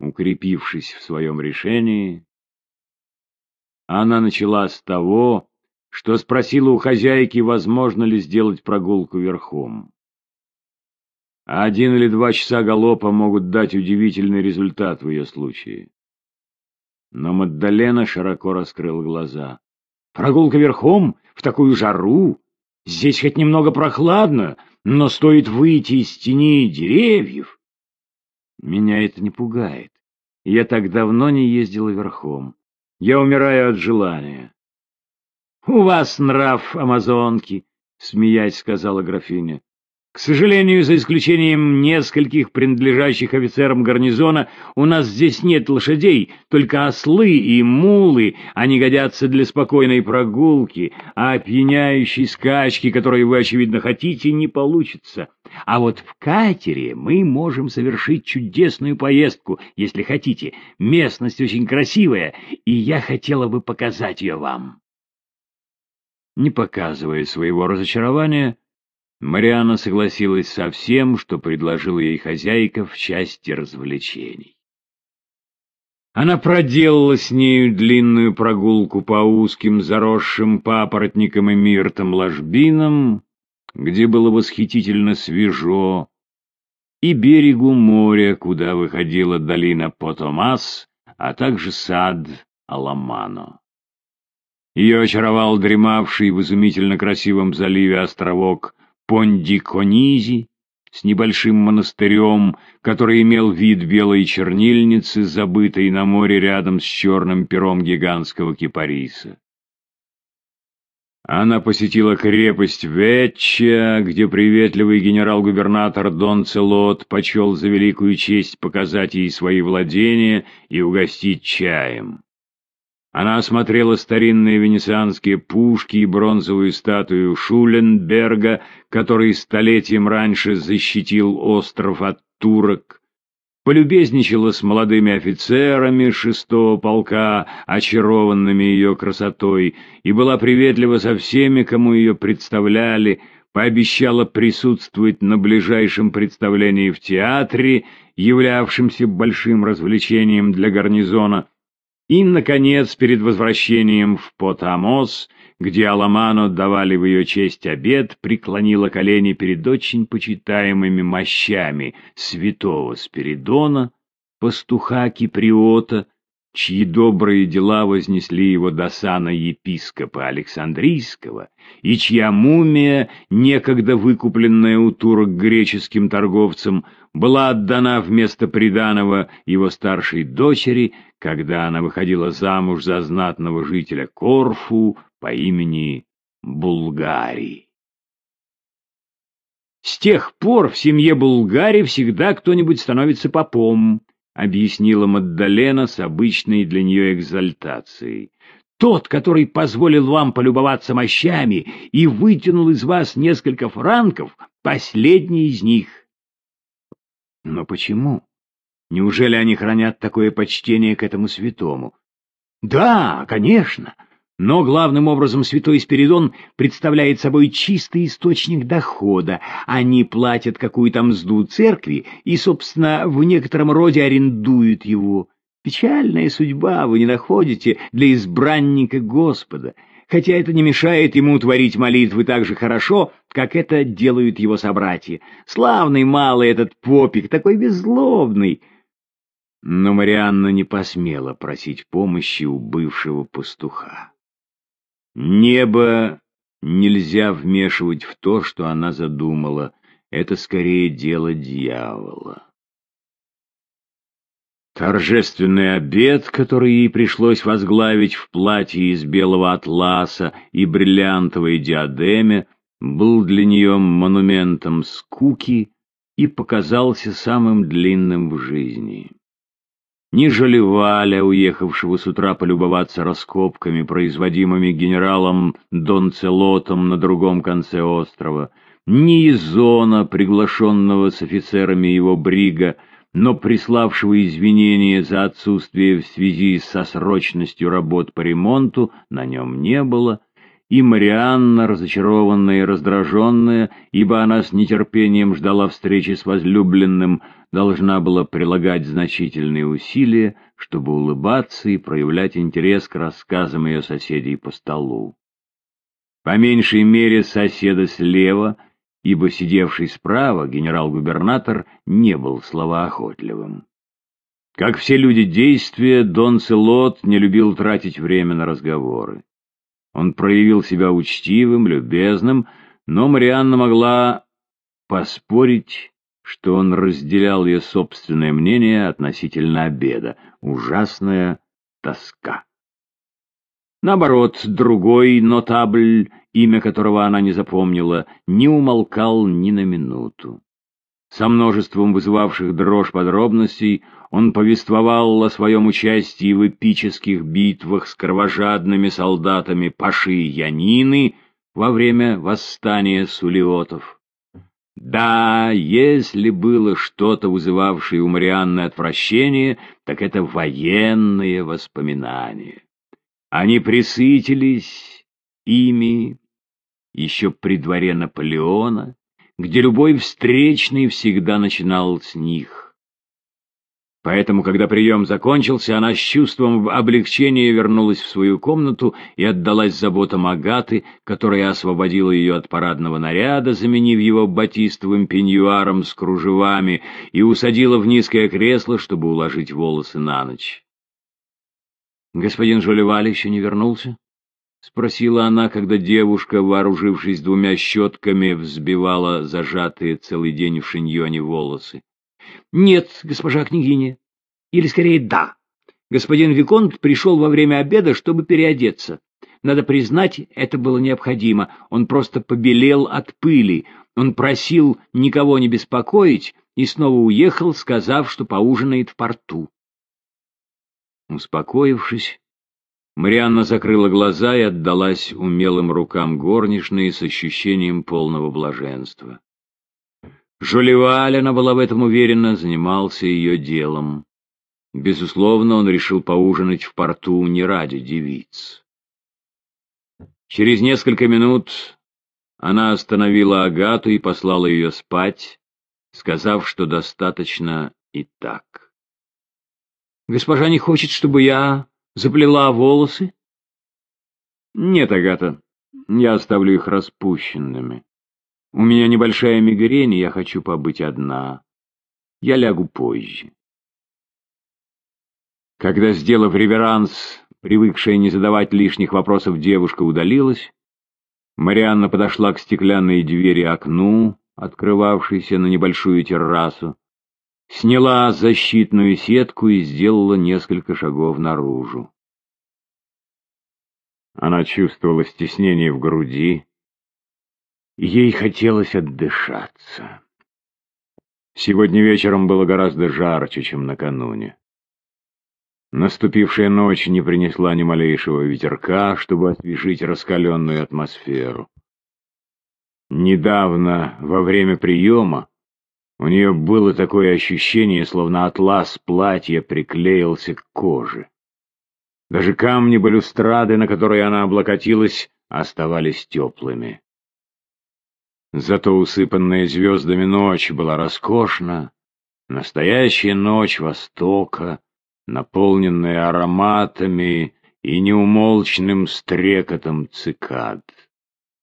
Укрепившись в своем решении, она начала с того, что спросила у хозяйки, возможно ли сделать прогулку верхом. Один или два часа галопа могут дать удивительный результат в ее случае. Но Маддалена широко раскрыл глаза. «Прогулка верхом? В такую жару? Здесь хоть немного прохладно, но стоит выйти из тени деревьев...» «Меня это не пугает. Я так давно не ездила верхом. Я умираю от желания». «У вас нрав амазонки», — смеясь сказала графиня. К сожалению, за исключением нескольких принадлежащих офицерам гарнизона, у нас здесь нет лошадей, только ослы и мулы, они годятся для спокойной прогулки, а опьяняющей скачки, которой вы, очевидно, хотите, не получится. А вот в катере мы можем совершить чудесную поездку, если хотите. Местность очень красивая, и я хотела бы показать ее вам. Не показывая своего разочарования, Мариана согласилась со всем, что предложила ей хозяйка в части развлечений. Она проделала с нею длинную прогулку по узким заросшим папоротникам и миртом ложбинам, где было восхитительно свежо, и берегу моря, куда выходила долина Потомас, а также сад Аламано. Ее очаровал дремавший в изумительно красивом заливе островок Понди-Конизи с небольшим монастырем, который имел вид белой чернильницы, забытой на море рядом с черным пером гигантского кипариса. Она посетила крепость Ветча, где приветливый генерал-губернатор Дон Целот почел за великую честь показать ей свои владения и угостить чаем. Она осмотрела старинные венецианские пушки и бронзовую статую Шуленберга, который столетием раньше защитил остров от турок, полюбезничала с молодыми офицерами шестого полка, очарованными ее красотой, и была приветлива со всеми, кому ее представляли, пообещала присутствовать на ближайшем представлении в театре, являвшемся большим развлечением для гарнизона, и, наконец, перед возвращением в Потамос, где Аламану давали в ее честь обед, преклонила колени перед очень почитаемыми мощами святого Спиридона, пастуха Киприота, чьи добрые дела вознесли его до сана епископа Александрийского, и чья мумия, некогда выкупленная у турок греческим торговцам, была отдана вместо приданого его старшей дочери, когда она выходила замуж за знатного жителя Корфу по имени Булгарий. С тех пор в семье Булгари всегда кто-нибудь становится попом, объяснила Маддалена с обычной для нее экзальтацией. Тот, который позволил вам полюбоваться мощами и вытянул из вас несколько франков, последний из них. Но почему? Неужели они хранят такое почтение к этому святому? Да, конечно. Но главным образом святой Спиридон представляет собой чистый источник дохода. Они платят какую-то мзду церкви и, собственно, в некотором роде арендуют его. Печальная судьба, вы не находите, для избранника Господа, хотя это не мешает ему творить молитвы так же хорошо, как это делают его собратья. Славный малый этот попик, такой беззлобный. Но Марианна не посмела просить помощи у бывшего пастуха. Небо нельзя вмешивать в то, что она задумала. Это скорее дело дьявола. Торжественный обед, который ей пришлось возглавить в платье из белого атласа и бриллиантовой диадеме, был для нее монументом скуки и показался самым длинным в жизни. Ни Жалеваля, уехавшего с утра полюбоваться раскопками, производимыми генералом Дон Целотом на другом конце острова, ни Изона, приглашенного с офицерами его брига, но приславшего извинения за отсутствие в связи со срочностью работ по ремонту, на нем не было, и Марианна, разочарованная и раздраженная, ибо она с нетерпением ждала встречи с возлюбленным, должна была прилагать значительные усилия, чтобы улыбаться и проявлять интерес к рассказам ее соседей по столу. По меньшей мере соседа слева, ибо сидевший справа генерал-губернатор не был словоохотливым. Как все люди действия, Дон Целот не любил тратить время на разговоры. Он проявил себя учтивым, любезным, но Марианна могла поспорить, что он разделял ее собственное мнение относительно обеда. Ужасная тоска. Наоборот, другой нотабль, имя которого она не запомнила, не умолкал ни на минуту. Со множеством вызывавших дрожь подробностей он повествовал о своем участии в эпических битвах с кровожадными солдатами Паши Янины во время восстания сулиотов. Да, если было что-то, вызывавшее у Марианны отвращение, так это военные воспоминания. Они присытились ими еще при дворе Наполеона, где любой встречный всегда начинал с них. Поэтому, когда прием закончился, она с чувством облегчения вернулась в свою комнату и отдалась заботам Агаты, которая освободила ее от парадного наряда, заменив его батистовым пеньюаром с кружевами, и усадила в низкое кресло, чтобы уложить волосы на ночь. «Господин Жолеваль еще не вернулся?» — спросила она, когда девушка, вооружившись двумя щетками, взбивала зажатые целый день в шиньоне волосы. «Нет, госпожа княгиня. Или скорее да. Господин Виконт пришел во время обеда, чтобы переодеться. Надо признать, это было необходимо. Он просто побелел от пыли. Он просил никого не беспокоить и снова уехал, сказав, что поужинает в порту. Успокоившись, Марианна закрыла глаза и отдалась умелым рукам горничной с ощущением полного блаженства. Жолеваль, она была в этом уверена, занимался ее делом. Безусловно, он решил поужинать в порту не ради девиц. Через несколько минут она остановила Агату и послала ее спать, сказав, что достаточно и так. «Госпожа не хочет, чтобы я заплела волосы?» «Нет, Агата, я оставлю их распущенными». У меня небольшая мигрень, и я хочу побыть одна. Я лягу позже. Когда, сделав реверанс, привыкшая не задавать лишних вопросов девушка удалилась, Марианна подошла к стеклянной двери окну, открывавшейся на небольшую террасу, сняла защитную сетку и сделала несколько шагов наружу. Она чувствовала стеснение в груди, Ей хотелось отдышаться. Сегодня вечером было гораздо жарче, чем накануне. Наступившая ночь не принесла ни малейшего ветерка, чтобы освежить раскаленную атмосферу. Недавно, во время приема, у нее было такое ощущение, словно атлас платья приклеился к коже. Даже камни балюстрады, на которые она облокотилась, оставались теплыми. Зато усыпанная звездами ночь была роскошна, настоящая ночь Востока, наполненная ароматами и неумолчным стрекотом цикад.